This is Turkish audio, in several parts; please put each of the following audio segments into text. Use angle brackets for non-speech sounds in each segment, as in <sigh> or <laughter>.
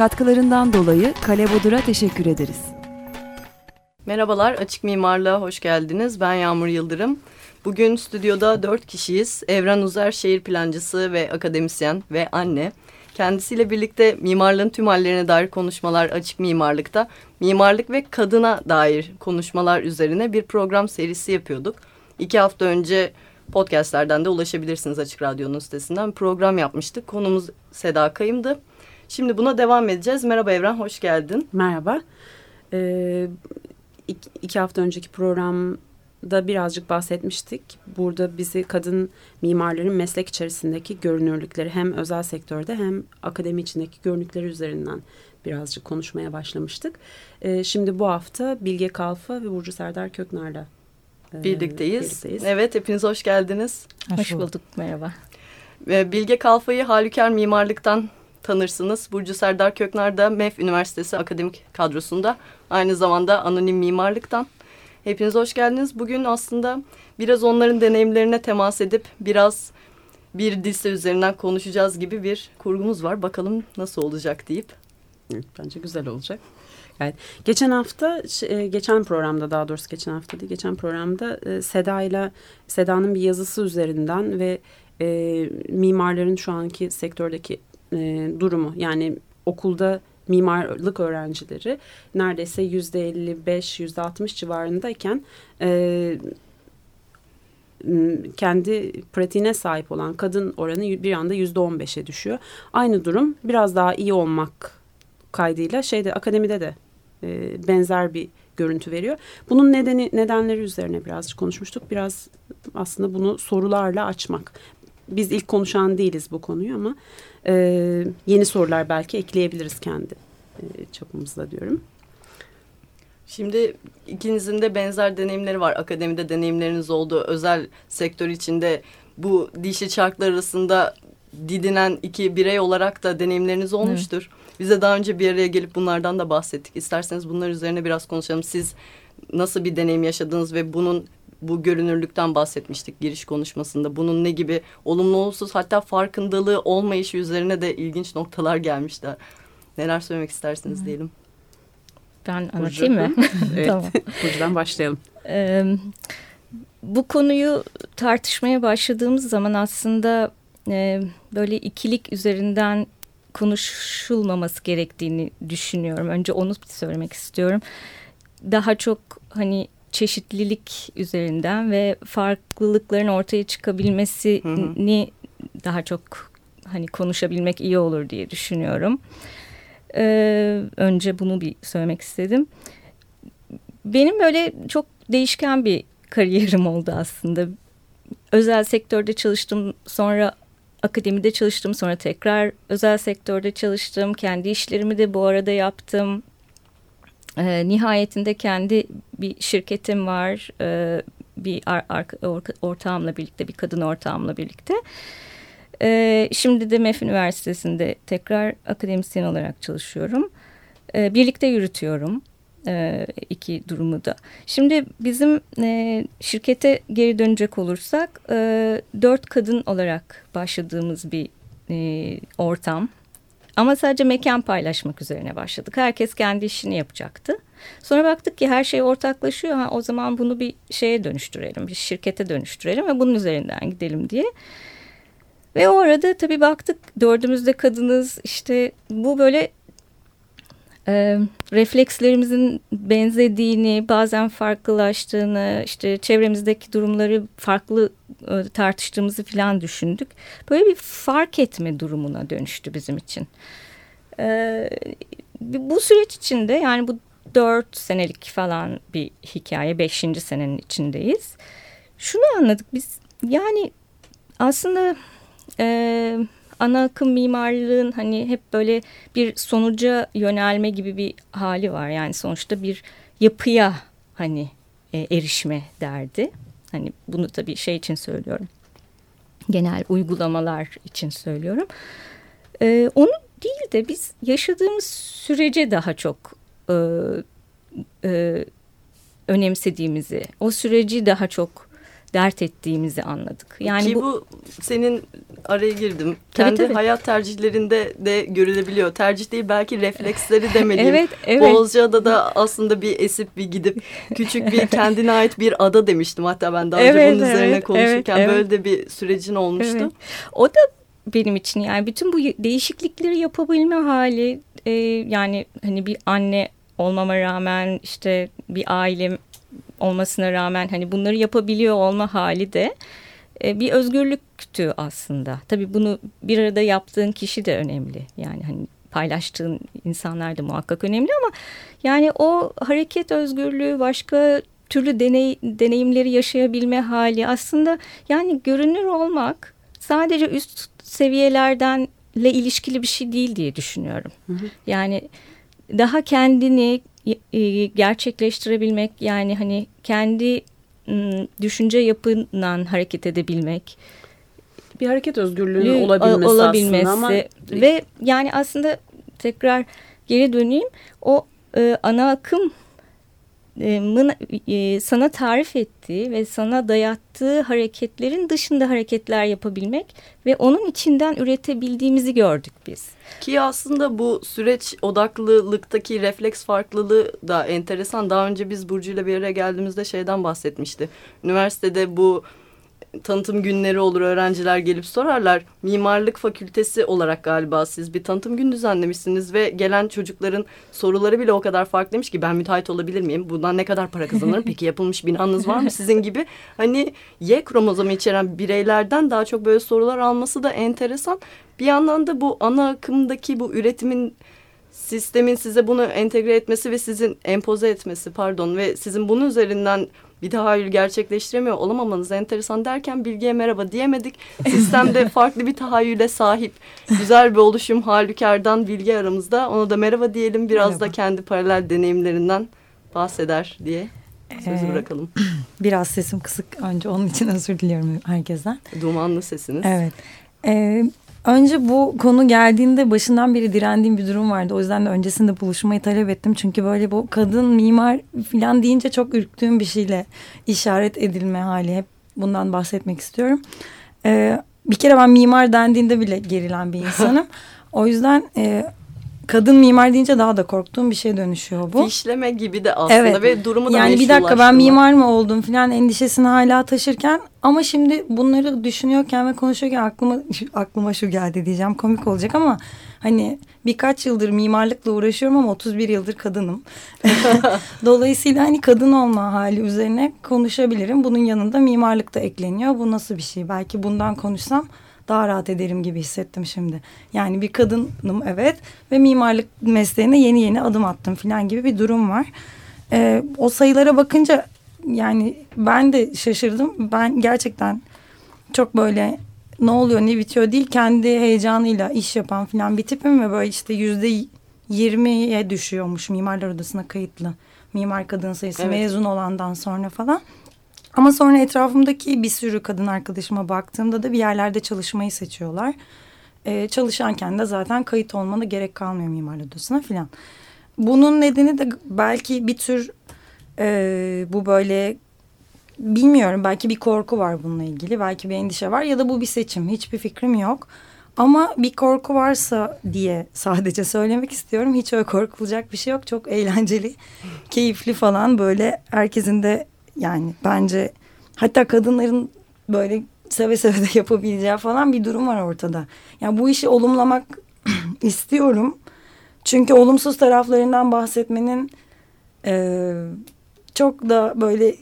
Katkılarından dolayı Kale Bodur'a teşekkür ederiz. Merhabalar, Açık Mimarlığa hoş geldiniz. Ben Yağmur Yıldırım. Bugün stüdyoda dört kişiyiz. Evren Uzer, şehir plancısı ve akademisyen ve anne. Kendisiyle birlikte mimarlığın tüm hallerine dair konuşmalar açık mimarlıkta, mimarlık ve kadına dair konuşmalar üzerine bir program serisi yapıyorduk. İki hafta önce podcastlerden de ulaşabilirsiniz Açık Radyo'nun sitesinden. Program yapmıştık. Konumuz Seda Kayım'dı. Şimdi buna devam edeceğiz. Merhaba Evren, hoş geldin. Merhaba. Ee, iki, iki hafta önceki programda birazcık bahsetmiştik. Burada bizi kadın mimarların meslek içerisindeki görünürlükleri hem özel sektörde hem akademi içindeki görünürlükleri üzerinden birazcık konuşmaya başlamıştık. Ee, şimdi bu hafta Bilge Kalfa ve Burcu Serdar Köknar'la e, birlikteyiz. birlikteyiz. Evet, hepiniz hoş geldiniz. Hoş bulduk, merhaba. Bilge Kalfa'yı Halüker Mimarlık'tan tanırsınız. Burcu Serdar Köknar da MEF Üniversitesi akademik kadrosunda. Aynı zamanda anonim mimarlıktan. Hepiniz hoş geldiniz. Bugün aslında biraz onların deneyimlerine temas edip biraz bir lise üzerinden konuşacağız gibi bir kurgumuz var. Bakalım nasıl olacak deyip. bence güzel olacak. Evet. Geçen hafta, e, geçen programda daha doğrusu geçen hafta değil, geçen programda e, Seda ile Seda'nın bir yazısı üzerinden ve e, mimarların şu anki sektördeki e, durumu. Yani okulda mimarlık öğrencileri neredeyse yüzde 55, yüzde 60 civarındayken e, kendi pratiğine sahip olan kadın oranı bir anda yüzde 15'e düşüyor. Aynı durum biraz daha iyi olmak kaydıyla şeyde akademide de e, benzer bir görüntü veriyor. Bunun nedeni nedenleri üzerine birazcık konuşmuştuk. Biraz aslında bunu sorularla açmak. Biz ilk konuşan değiliz bu konuyu ama e, yeni sorular belki ekleyebiliriz kendi e, çapımızda diyorum. Şimdi ikinizin de benzer deneyimleri var. Akademide deneyimleriniz oldu. Özel sektör içinde bu dişi çarklar arasında didinen iki birey olarak da deneyimleriniz olmuştur. Evet. Bize daha önce bir araya gelip bunlardan da bahsettik. İsterseniz bunlar üzerine biraz konuşalım. Siz nasıl bir deneyim yaşadınız ve bunun bu görünürlükten bahsetmiştik giriş konuşmasında. Bunun ne gibi olumlu olumsuz hatta farkındalığı olmayışı üzerine de ilginç noktalar gelmişler. Neler söylemek istersiniz diyelim. Ben anlatayım mı? <laughs> evet. tamam. Buradan başlayalım. Ee, bu konuyu tartışmaya başladığımız zaman aslında e, böyle ikilik üzerinden konuşulmaması gerektiğini düşünüyorum. Önce onu söylemek istiyorum. Daha çok hani çeşitlilik üzerinden ve farklılıkların ortaya çıkabilmesini hı hı. daha çok hani konuşabilmek iyi olur diye düşünüyorum. Ee, önce bunu bir söylemek istedim. Benim böyle çok değişken bir kariyerim oldu aslında. Özel sektörde çalıştım, sonra akademide çalıştım, sonra tekrar özel sektörde çalıştım. Kendi işlerimi de bu arada yaptım. E, nihayetinde kendi bir şirketim var. E, bir ar, ar, or, ortağımla birlikte, bir kadın ortağımla birlikte. E, şimdi de MEF Üniversitesi'nde tekrar akademisyen olarak çalışıyorum. E, birlikte yürütüyorum e, iki durumu da. Şimdi bizim e, şirkete geri dönecek olursak e, dört kadın olarak başladığımız bir e, ortam ama sadece mekan paylaşmak üzerine başladık. Herkes kendi işini yapacaktı. Sonra baktık ki her şey ortaklaşıyor. Ha, o zaman bunu bir şeye dönüştürelim, bir şirkete dönüştürelim ve bunun üzerinden gidelim diye. Ve o arada tabii baktık dördümüz de kadınız. İşte bu böyle e, reflekslerimizin benzediğini, bazen farklılaştığını, işte çevremizdeki durumları farklı e, tartıştığımızı falan düşündük. Böyle bir fark etme durumuna dönüştü bizim için. E, bu süreç içinde yani bu dört senelik falan bir hikaye, beşinci senenin içindeyiz. Şunu anladık biz yani aslında... E, ana akım mimarlığın hani hep böyle bir sonuca yönelme gibi bir hali var. Yani sonuçta bir yapıya hani e, erişme derdi. Hani bunu tabii şey için söylüyorum. Genel uygulamalar için söylüyorum. E, onu değil de biz yaşadığımız sürece daha çok e, e, önemsediğimizi, o süreci daha çok dert ettiğimizi anladık. Yani Ki bu, bu, senin araya girdim. Tabii, Kendi tabii. hayat tercihlerinde de görülebiliyor. Tercih değil belki refleksleri <laughs> demeliyim. evet, evet. Bozcaada'da aslında bir esip bir gidip <laughs> küçük bir kendine ait bir ada demiştim. Hatta ben daha önce Evet, bunun üzerine evet, konuşurken evet, böyle de bir sürecin olmuştu. Evet. O da benim için yani bütün bu değişiklikleri yapabilme hali e, yani hani bir anne olmama rağmen işte bir ailem olmasına rağmen hani bunları yapabiliyor olma hali de e, bir özgürlüktü aslında. Tabii bunu bir arada yaptığın kişi de önemli. Yani hani paylaştığın insanlar da muhakkak önemli ama yani o hareket özgürlüğü başka türlü deney, deneyimleri yaşayabilme hali aslında yani görünür olmak sadece üst seviyelerden ile ilişkili bir şey değil diye düşünüyorum. Hı hı. Yani daha kendini e, gerçekleştirebilmek yani hani kendi düşünce yapından hareket edebilmek. Bir hareket özgürlüğünün Lü- olabilmesi, olabilmesi aslında ama ve yani aslında tekrar geri döneyim. O e, ana akım sana tarif ettiği ve sana dayattığı hareketlerin dışında hareketler yapabilmek ve onun içinden üretebildiğimizi gördük biz. Ki aslında bu süreç odaklılıktaki refleks farklılığı da enteresan. Daha önce biz Burcu ile bir yere geldiğimizde şeyden bahsetmişti. Üniversitede bu tanıtım günleri olur öğrenciler gelip sorarlar. Mimarlık fakültesi olarak galiba siz bir tanıtım günü düzenlemişsiniz ve gelen çocukların soruları bile o kadar farklıymış ki ben müteahhit olabilir miyim? Bundan ne kadar para kazanırım? Peki yapılmış binanız var mı sizin gibi? Hani Y kromozomu içeren bireylerden daha çok böyle sorular alması da enteresan. Bir yandan da bu ana akımdaki bu üretimin sistemin size bunu entegre etmesi ve sizin empoze etmesi pardon ve sizin bunun üzerinden bir tahayyül gerçekleştiremiyor olamamanız enteresan derken bilgiye merhaba diyemedik. Sistemde <laughs> farklı bir tahayyüle sahip güzel bir oluşum halükardan bilgi aramızda. Ona da merhaba diyelim biraz da Merhaba. kendi paralel deneyimlerinden bahseder diye sözü Ee, bırakalım. <clears throat> Biraz sesim kısık önce onun için özür diliyorum herkesten. Dumanlı sesiniz. Evet. Ee, önce bu konu geldiğinde başından beri direndiğim bir durum vardı. O yüzden de öncesinde buluşmayı talep ettim. Çünkü böyle bu kadın mimar falan deyince çok ürktüğüm bir şeyle işaret edilme hali. Hep bundan bahsetmek istiyorum. Ee, bir kere ben mimar dendiğinde bile gerilen bir insanım. <laughs> o yüzden e, kadın mimar deyince daha da korktuğum bir şeye dönüşüyor bu. Fişleme gibi de aslında Evet. ve durumu da Yani bir dakika ben mimar mı oldum falan endişesini hala taşırken ama şimdi bunları düşünüyorken ve konuşurken aklıma <laughs> aklıma şu geldi diyeceğim komik olacak ama hani birkaç yıldır mimarlıkla uğraşıyorum ama 31 yıldır kadınım. <laughs> Dolayısıyla hani kadın olma hali üzerine konuşabilirim. Bunun yanında mimarlık da ekleniyor. Bu nasıl bir şey? Belki bundan konuşsam daha rahat ederim gibi hissettim şimdi. Yani bir kadınım evet ve mimarlık mesleğine yeni yeni adım attım falan gibi bir durum var. Ee, o sayılara bakınca yani ben de şaşırdım. Ben gerçekten çok böyle ne oluyor ne bitiyor değil kendi heyecanıyla iş yapan falan bir tipim ve böyle işte yüzde yirmiye düşüyormuş mimarlar odasına kayıtlı mimar kadın sayısı Evet. mezun olandan sonra falan. Ama sonra etrafımdaki bir sürü kadın arkadaşıma baktığımda da bir yerlerde çalışmayı seçiyorlar. Ee, çalışanken de zaten kayıt olmana gerek kalmıyor mimar odasına falan. Bunun nedeni de belki bir tür e, bu böyle bilmiyorum belki bir korku var bununla ilgili belki bir endişe var ya da bu bir seçim hiçbir fikrim yok. Ama bir korku varsa diye sadece söylemek istiyorum. Hiç öyle korkulacak bir şey yok. Çok eğlenceli, keyifli falan böyle herkesin de yani bence hatta kadınların böyle seve seve de <laughs> yapabileceği falan bir durum var ortada. Yani bu işi olumlamak <clears throat> istiyorum. Çünkü olumsuz taraflarından bahsetmenin e, çok da böyle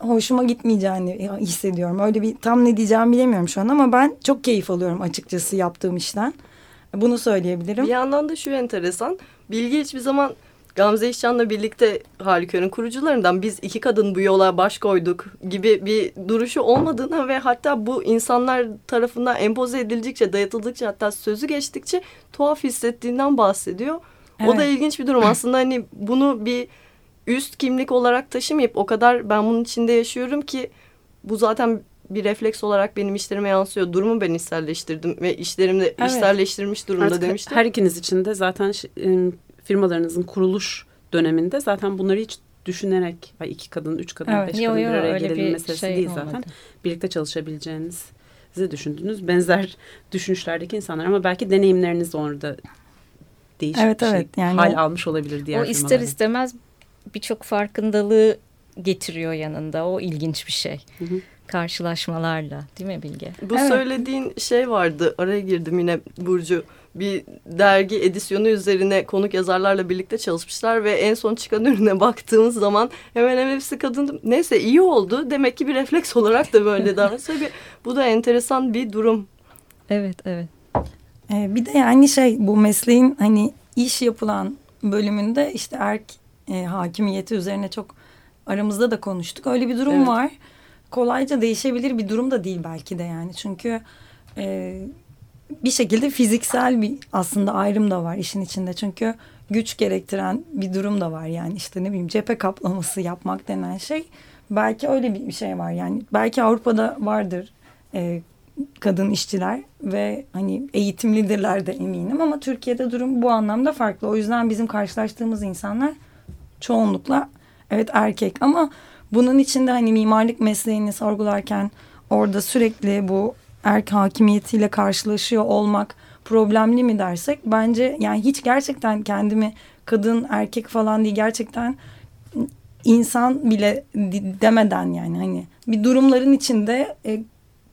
hoşuma gitmeyeceğini hissediyorum. Öyle bir tam ne diyeceğimi bilemiyorum şu an ama ben çok keyif alıyorum açıkçası yaptığım işten. Bunu söyleyebilirim. Bir yandan da şu enteresan. Bilgi hiçbir zaman Gamze İşcan'la birlikte Harikör'ün kurucularından biz iki kadın bu yola baş koyduk gibi bir duruşu olmadığına ve hatta bu insanlar tarafından empoze edildikçe, dayatıldıkça hatta sözü geçtikçe tuhaf hissettiğinden bahsediyor. O da Evet. ilginç bir durum aslında hani bunu bir üst kimlik olarak taşımayıp o kadar ben bunun içinde yaşıyorum ki bu zaten bir refleks olarak benim işlerime yansıyor. Durumu ben içselleştirdim ve işlerimde Evet. içselleştirmiş durumda Artık demiştim. her ikiniz için de zaten firmalarınızın kuruluş döneminde zaten bunları hiç düşünerek iki kadın, üç kadın, Evet. beş Yo, kadın yo, bir araya gelelim meselesi şey değil olmadı. zaten. Birlikte çalışabileceğinizi düşündünüz. Benzer <laughs> düşünüşlerdeki insanlar ama belki deneyimleriniz orada değişik Evet, bir şey evet. Yani hal o- almış olabilir diğer o ister firmaların. istemez birçok farkındalığı getiriyor yanında. O ilginç bir şey. Hı hı. Karşılaşmalarla değil mi Bilge? Bu Evet. söylediğin şey vardı. Araya girdim yine Burcu. Bir dergi edisyonu üzerine konuk yazarlarla birlikte çalışmışlar ve en son çıkan ürüne <laughs> baktığımız zaman hemen hemen hepsi kadın. Neyse iyi oldu. Demek ki bir refleks olarak da böyle <laughs> davranıyor. Tabii bu da enteresan bir durum. Evet, evet. Ee, bir de yani şey bu mesleğin hani iş yapılan bölümünde işte erk e, hakimiyeti üzerine çok aramızda da konuştuk. Öyle bir durum Evet. var. Kolayca değişebilir bir durum da değil belki de yani. Çünkü e, bir şekilde fiziksel bir aslında ayrım da var işin içinde. Çünkü güç gerektiren bir durum da var yani işte ne bileyim cephe kaplaması yapmak denen şey. Belki öyle bir şey var yani. Belki Avrupa'da vardır e, kadın işçiler ve hani eğitimlidirler de eminim ama Türkiye'de durum bu anlamda farklı. O yüzden bizim karşılaştığımız insanlar çoğunlukla evet erkek ama bunun içinde hani mimarlık mesleğini sorgularken orada sürekli bu erk hakimiyetiyle karşılaşıyor olmak problemli mi dersek bence yani hiç gerçekten kendimi kadın erkek falan değil gerçekten insan bile demeden yani hani bir durumların içinde e,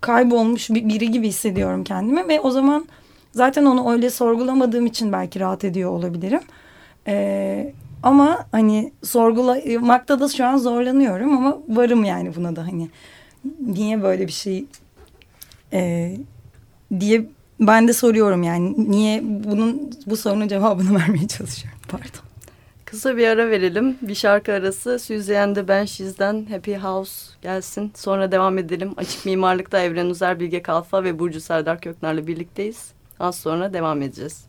kaybolmuş bir, biri gibi hissediyorum kendimi ve o zaman zaten onu öyle sorgulamadığım için belki rahat ediyor olabilirim. Ee, ama hani sorgulamakta da şu an zorlanıyorum ama varım yani buna da hani niye böyle bir şey e, diye ben de soruyorum yani niye bunun bu sorunun cevabını <laughs> vermeye çalışıyorum pardon. Kısa bir ara verelim. Bir şarkı arası. Süzeyyen de Benşiz'den Happy House gelsin. Sonra devam edelim. Açık Mimarlık'ta Evren Uzer, Bilge Kalfa ve Burcu Serdar Kökner'le birlikteyiz. Az sonra devam edeceğiz.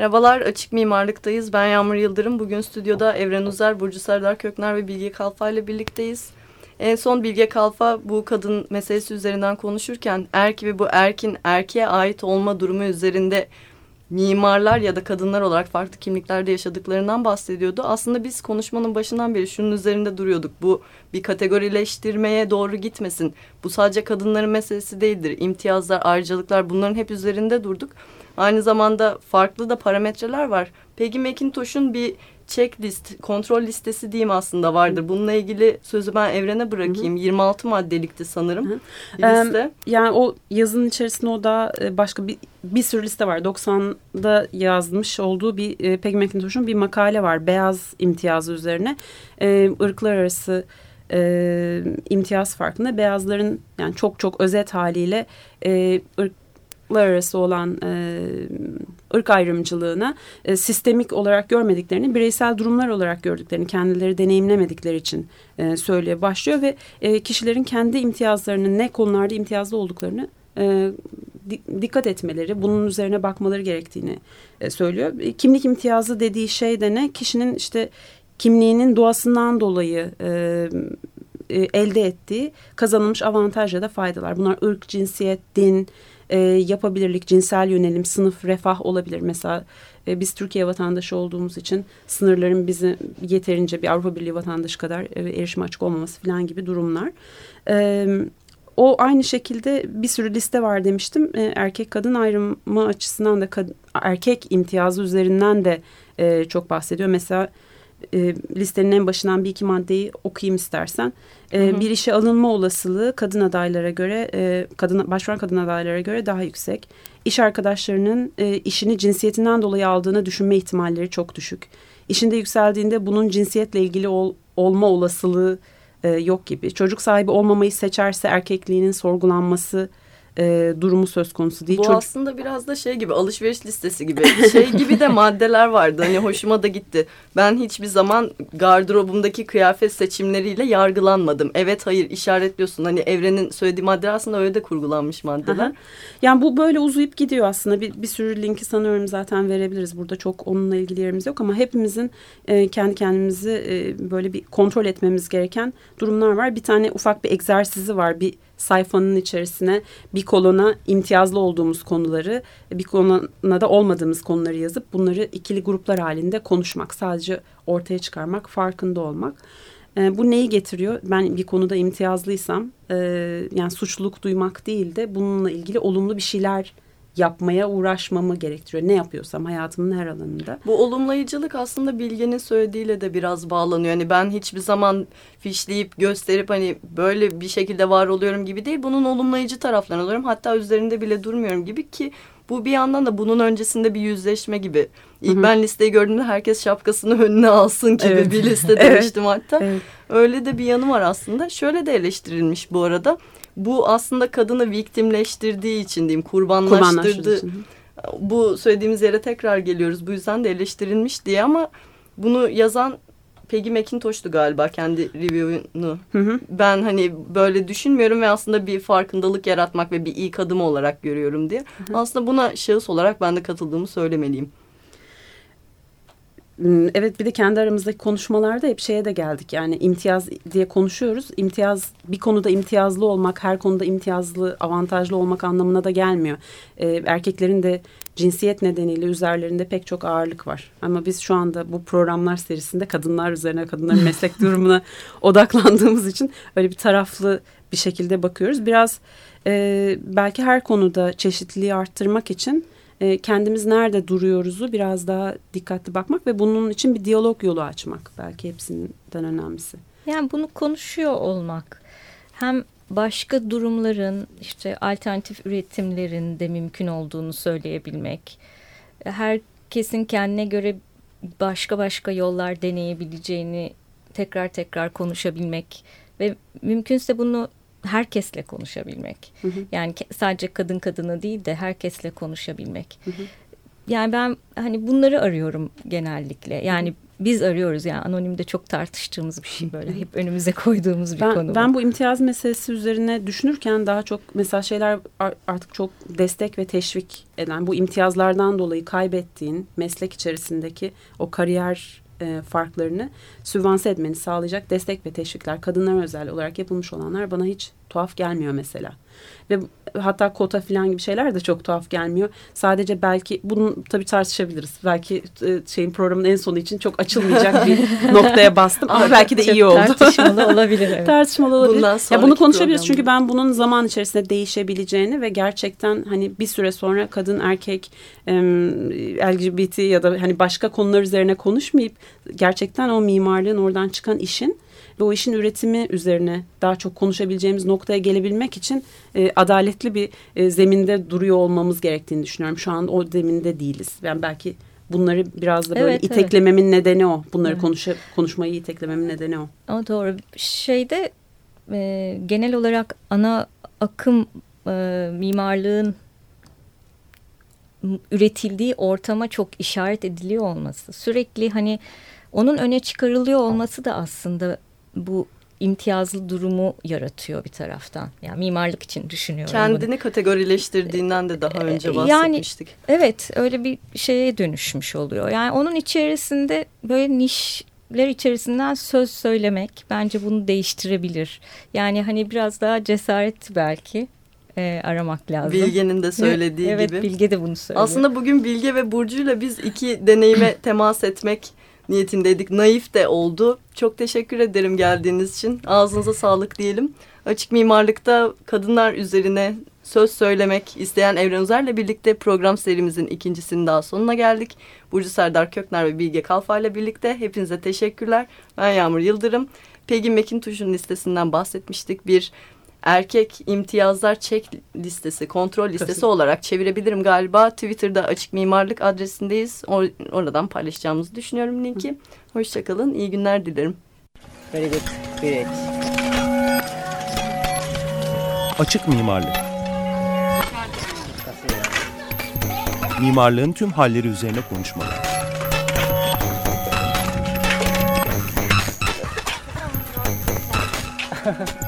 Merhabalar, Açık Mimarlık'tayız. Ben Yağmur Yıldırım. Bugün stüdyoda Evren Uzer, Burcu Serdar Kökner ve Bilge Kalfa ile birlikteyiz. En son Bilge Kalfa bu kadın meselesi üzerinden konuşurken erk ve bu erkin erkeğe ait olma durumu üzerinde mimarlar ya da kadınlar olarak farklı kimliklerde yaşadıklarından bahsediyordu. Aslında biz konuşmanın başından beri şunun üzerinde duruyorduk. Bu bir kategorileştirmeye doğru gitmesin. Bu sadece kadınların meselesi değildir. İmtiyazlar, ayrıcalıklar bunların hep üzerinde durduk. Aynı zamanda farklı da parametreler var. Peggy McIntosh'un bir checklist, kontrol listesi diyeyim aslında vardır. Bununla ilgili sözü ben Evren'e bırakayım. Hı hı. 26 maddelikti sanırım hı bir liste. Yani o yazının içerisinde o da e, başka bir, bir sürü liste var. 90'da yazmış olduğu bir e, Peggy McIntosh'un bir makale var. Beyaz imtiyazı üzerine. E, ırklar arası e, imtiyaz farkında beyazların yani çok çok özet haliyle e, ırk ırklar arası olan e, ırk ayrımcılığına e, sistemik olarak görmediklerini, bireysel durumlar olarak gördüklerini, kendileri deneyimlemedikleri için e, söyleye başlıyor ve e, kişilerin kendi imtiyazlarının ne konularda imtiyazlı olduklarını e, dikkat etmeleri, bunun üzerine bakmaları gerektiğini e, söylüyor. Kimlik imtiyazı dediği şey de ne? Kişinin işte kimliğinin doğasından dolayı e, elde ettiği kazanılmış avantaj ya da faydalar. Bunlar ırk, cinsiyet, din, e, yapabilirlik, cinsel yönelim, sınıf, refah olabilir. Mesela e, biz Türkiye vatandaşı olduğumuz için sınırların bizi yeterince bir Avrupa Birliği vatandaşı kadar e, erişime açık olmaması falan gibi durumlar. E, o aynı şekilde bir sürü liste var demiştim. E, erkek kadın ayrımı açısından da erkek imtiyazı üzerinden de e, çok bahsediyor. Mesela e, listenin en başından bir iki maddeyi okuyayım istersen. E, hı hı. Bir işe alınma olasılığı kadın adaylara göre, e, kadın başvuran kadın adaylara göre daha yüksek. İş arkadaşlarının e, işini cinsiyetinden dolayı aldığını düşünme ihtimalleri çok düşük. İşinde yükseldiğinde bunun cinsiyetle ilgili ol, olma olasılığı e, yok gibi. Çocuk sahibi olmamayı seçerse erkekliğinin sorgulanması e, durumu söz konusu değil. Bu Çocuk... aslında biraz da şey gibi alışveriş listesi gibi şey gibi de maddeler vardı hani hoşuma da gitti. Ben hiçbir zaman gardırobumdaki kıyafet seçimleriyle yargılanmadım. Evet hayır işaretliyorsun hani evrenin söylediği maddeler aslında öyle de kurgulanmış maddeler. Yani bu böyle uzayıp gidiyor aslında bir, bir sürü linki sanıyorum zaten verebiliriz. Burada çok onunla ilgili yerimiz yok ama hepimizin e, kendi kendimizi e, böyle bir kontrol etmemiz gereken durumlar var. Bir tane ufak bir egzersizi var bir sayfanın içerisine bir kolona imtiyazlı olduğumuz konuları, bir kolona da olmadığımız konuları yazıp bunları ikili gruplar halinde konuşmak. Sadece ortaya çıkarmak, farkında olmak. E, bu neyi getiriyor? Ben bir konuda imtiyazlıysam e, yani suçluluk duymak değil de bununla ilgili olumlu bir şeyler yapmaya uğraşmamı gerektiriyor. Ne yapıyorsam hayatımın her alanında. Bu olumlayıcılık aslında Bilge'nin söylediğiyle de biraz bağlanıyor. Hani ben hiçbir zaman fişleyip gösterip hani böyle bir şekilde var oluyorum gibi değil. Bunun olumlayıcı taraflarını alıyorum. Hatta üzerinde bile durmuyorum gibi ki bu bir yandan da bunun öncesinde bir yüzleşme gibi. İlk Hı-hı. ben listeyi gördüğümde herkes şapkasını önüne alsın gibi evet. bir liste <laughs> demiştim evet. hatta. Evet. Öyle de bir yanı var aslında. Şöyle de eleştirilmiş bu arada bu aslında kadını viktimleştirdiği için diyeyim kurbanlaştırdı. Bu söylediğimiz yere tekrar geliyoruz. Bu yüzden de eleştirilmiş diye ama bunu yazan Peggy McIntosh'tu galiba kendi review'unu. Ben hani böyle düşünmüyorum ve aslında bir farkındalık yaratmak ve bir ilk adım olarak görüyorum diye. Hı hı. Aslında buna şahıs olarak ben de katıldığımı söylemeliyim. Hmm, evet bir de kendi aramızdaki konuşmalarda hep şeye de geldik. Yani imtiyaz diye konuşuyoruz. İmtiyaz bir konuda imtiyazlı olmak, her konuda imtiyazlı, avantajlı olmak anlamına da gelmiyor. Ee, erkeklerin de cinsiyet nedeniyle üzerlerinde pek çok ağırlık var. Ama biz şu anda bu programlar serisinde kadınlar üzerine, kadınların meslek <laughs> durumuna odaklandığımız için öyle bir taraflı bir şekilde bakıyoruz. Biraz e, belki her konuda çeşitliliği arttırmak için e, kendimiz nerede duruyoruzu biraz daha dikkatli bakmak ve bunun için bir diyalog yolu açmak belki hepsinden önemlisi. Yani bunu konuşuyor olmak hem başka durumların işte alternatif üretimlerin de mümkün olduğunu söyleyebilmek. Herkesin kendine göre başka başka yollar deneyebileceğini tekrar tekrar konuşabilmek ve mümkünse bunu herkesle konuşabilmek. Hı hı. Yani sadece kadın kadını değil de herkesle konuşabilmek. Hı hı. Yani ben hani bunları arıyorum genellikle. Yani biz arıyoruz yani anonimde çok tartıştığımız bir şey böyle hep önümüze koyduğumuz bir ben, konu. Ben bu imtiyaz meselesi üzerine düşünürken daha çok mesela şeyler artık çok destek ve teşvik eden bu imtiyazlardan dolayı kaybettiğin meslek içerisindeki o kariyer e, farklarını sübvanse etmeni sağlayacak destek ve teşvikler kadınlar özel olarak yapılmış olanlar bana hiç tuhaf gelmiyor mesela. Ve hatta kota falan gibi şeyler de çok tuhaf gelmiyor. Sadece belki bunu tabii tartışabiliriz. Belki e, şeyin programın en sonu için çok açılmayacak bir <laughs> noktaya bastım ama belki de iyi oldu. Tartışmalı <laughs> olabilir. Evet. tartışmalı olabilir. Ya bunu konuşabiliriz çünkü ben bunun zaman içerisinde değişebileceğini ve gerçekten hani bir süre sonra kadın erkek LGBT ya da hani başka konular üzerine konuşmayıp gerçekten o mimarlığın oradan çıkan işin ve o işin üretimi üzerine daha çok konuşabileceğimiz noktaya gelebilmek için e, adaletli bir e, zeminde duruyor olmamız gerektiğini düşünüyorum. Şu an o zeminde değiliz. Yani belki bunları biraz da böyle evet, iteklememin evet. nedeni o. Bunları evet. konuşa, konuşmayı iteklememin nedeni o. O doğru. Şeyde e, genel olarak ana akım e, mimarlığın üretildiği ortama çok işaret ediliyor olması. Sürekli hani onun öne çıkarılıyor olması da aslında bu imtiyazlı durumu yaratıyor bir taraftan. Yani mimarlık için düşünüyorum. Kendini bunu. kategorileştirdiğinden de daha önce bahsetmiştik. Yani, evet öyle bir şeye dönüşmüş oluyor. Yani onun içerisinde böyle nişler içerisinden söz söylemek bence bunu değiştirebilir. Yani hani biraz daha cesaret belki e, aramak lazım. Bilge'nin de söylediği evet, gibi. Evet Bilge de bunu söylüyor. Aslında bugün Bilge ve Burcu'yla biz iki deneyime temas etmek niyetindeydik. Naif de oldu. Çok teşekkür ederim geldiğiniz için. Ağzınıza sağlık diyelim. Açık mimarlıkta kadınlar üzerine söz söylemek isteyen Evren Uzer'le birlikte program serimizin ikincisinin daha sonuna geldik. Burcu Serdar Kökner ve Bilge Kalfa ile birlikte hepinize teşekkürler. Ben Yağmur Yıldırım. Peggy McIntosh'un listesinden bahsetmiştik. Bir erkek imtiyazlar çek listesi, kontrol listesi olarak çevirebilirim galiba. Twitter'da açık mimarlık adresindeyiz. Or oradan paylaşacağımızı düşünüyorum linki. Hoşçakalın, iyi günler dilerim. Very good. Great. Açık mimarlık. Mimarlığın tüm halleri üzerine konuşmalar. <laughs>